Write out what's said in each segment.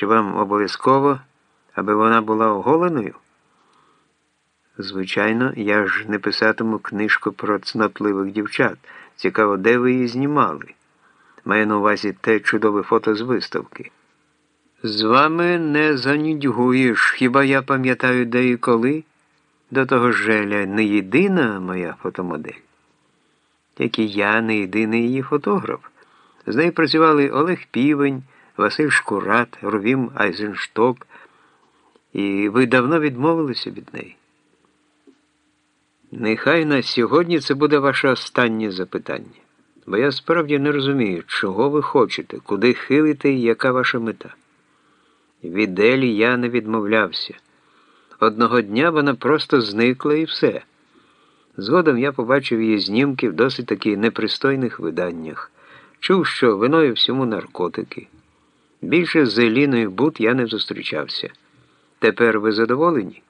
Чи вам обов'язково, аби вона була оголеною? Звичайно, я ж не писатиму книжку про цнотливих дівчат. Цікаво, де ви її знімали? Маю на увазі те чудове фото з виставки. З вами не занюдьгуєш, хіба я пам'ятаю де і коли? До того ж Желя не єдина моя фотомодель. Як і я не єдиний її фотограф. З нею працювали Олег Півень, Василь Шкурат, Ровім Айзеншток, і ви давно відмовилися від неї. Нехай на сьогодні це буде ваше останнє запитання, бо я справді не розумію, чого ви хочете, куди хилите і яка ваша мета. Від Елі я не відмовлявся. Одного дня вона просто зникла і все. Згодом я побачив її знімки в досить таки непристойних виданнях. Чув, що виною всьому наркотики. Більше з Еліною Бут я не зустрічався. Тепер ви задоволені?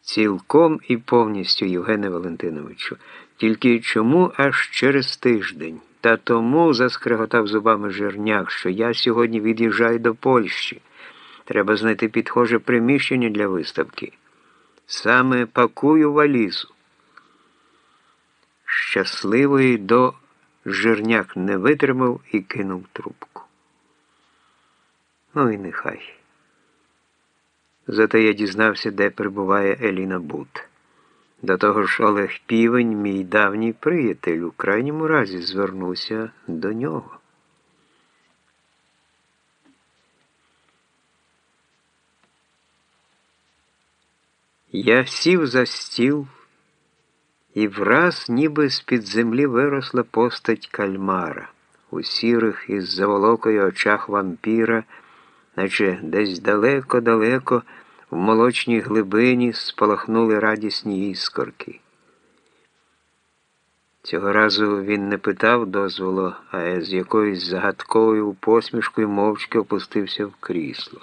Цілком і повністю, Євгене Валентиновичу. Тільки чому аж через тиждень? Та тому заскреготав зубами жирняк, що я сьогодні від'їжджаю до Польщі. Треба знайти підхоже приміщення для виставки. Саме пакую валізу. Щасливий до жирняк не витримав і кинув трубку. Ну і нехай. Зате я дізнався, де перебуває Еліна Бут. До того ж, Олег Півень, мій давній приятель, у крайньому разі звернувся до нього. Я сів за стіл, і враз ніби з-під землі виросла постать кальмара у сірих із заволокою очах вампіра, наче десь далеко-далеко в молочній глибині спалахнули радісні іскорки. Цього разу він не питав дозволу, а з якоюсь загадковою посмішкою мовчки опустився в крісло.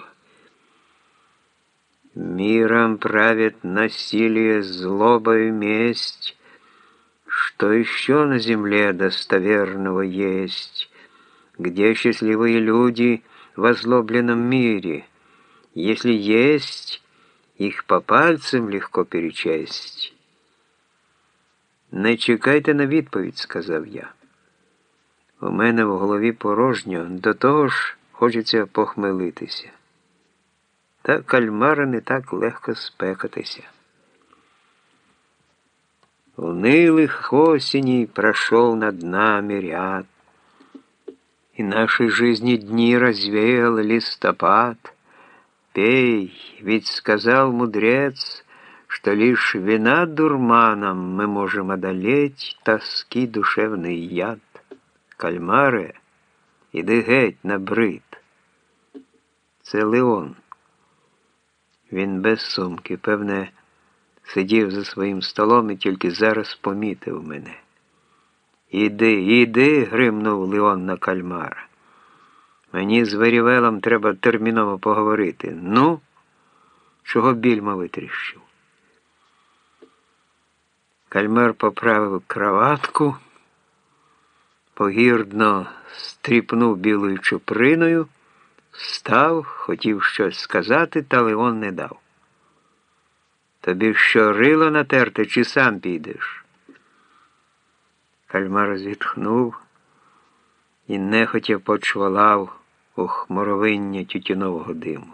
Миром правит насилие, злоба и месть, Что еще на земле достоверного есть, Где счастливые люди в озлобленном мире, Если есть, их по пальцам легко перечесть. Не чекайте на відповідь, сказав я. У мене в голові порожньо, до того ж хочеться похмелитися. Та кальмара не так легко спекатися. Унылых осеней прошел над нами ряд, И нашей жизни дни развеял листопад. Пей, ведь сказал мудрец, Что лишь вина дурманом мы можем одолеть Тоски душевный яд. Кальмаре, іди геть на брид. Це Леон. Він без сумки, певне, сидів за своїм столом і тільки зараз помітив мене. Іди, іди, гримнув Леон на кальмара. Мені з Верівелом треба терміново поговорити. Ну, чого більма витріщив? Кальмар поправив краватку, погірдно стріпнув білою чуприною. Став, хотів щось сказати, та Леон не дав. Тобі що рило натерти, чи сам підеш? Кальмар зітхнув і нехотя почвалав у хморовиння тютюнового диму.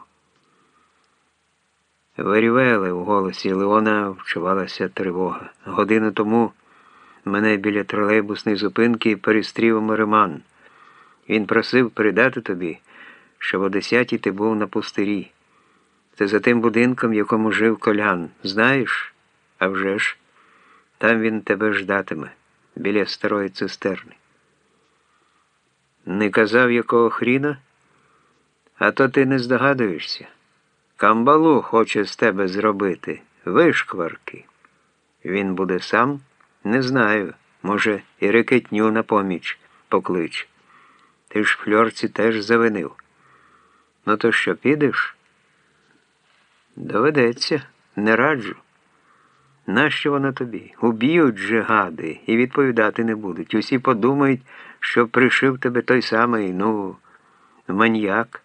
Варівели у голосі Леона вчувалася тривога. Годину тому мене біля тролейбусної зупинки перестрів Мариман. Він просив передати тобі що о десятій ти був на пустирі. Це за тим будинком, в якому жив колян. Знаєш? А вже ж, там він тебе ждатиме, біля старої цистерни. Не казав, якого хріна? А то ти не здогадуєшся. Камбалу хоче з тебе зробити, вишкварки. Він буде сам? Не знаю. Може, і рекетню на поміч поклич. Ти ж фльорці теж завинив. Ну, то що, підеш? Доведеться, не раджу. Нащо вона тобі? Уб'ють же гади і відповідати не будуть. Усі подумають, що пришив тебе той самий, ну, маньяк.